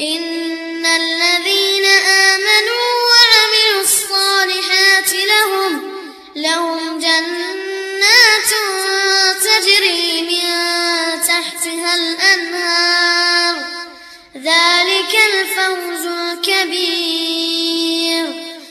إن الذين آمنوا وعملوا الصالحات لهم لهم جنات تجري من تحتها الأنهار ذلك الفوز الكبير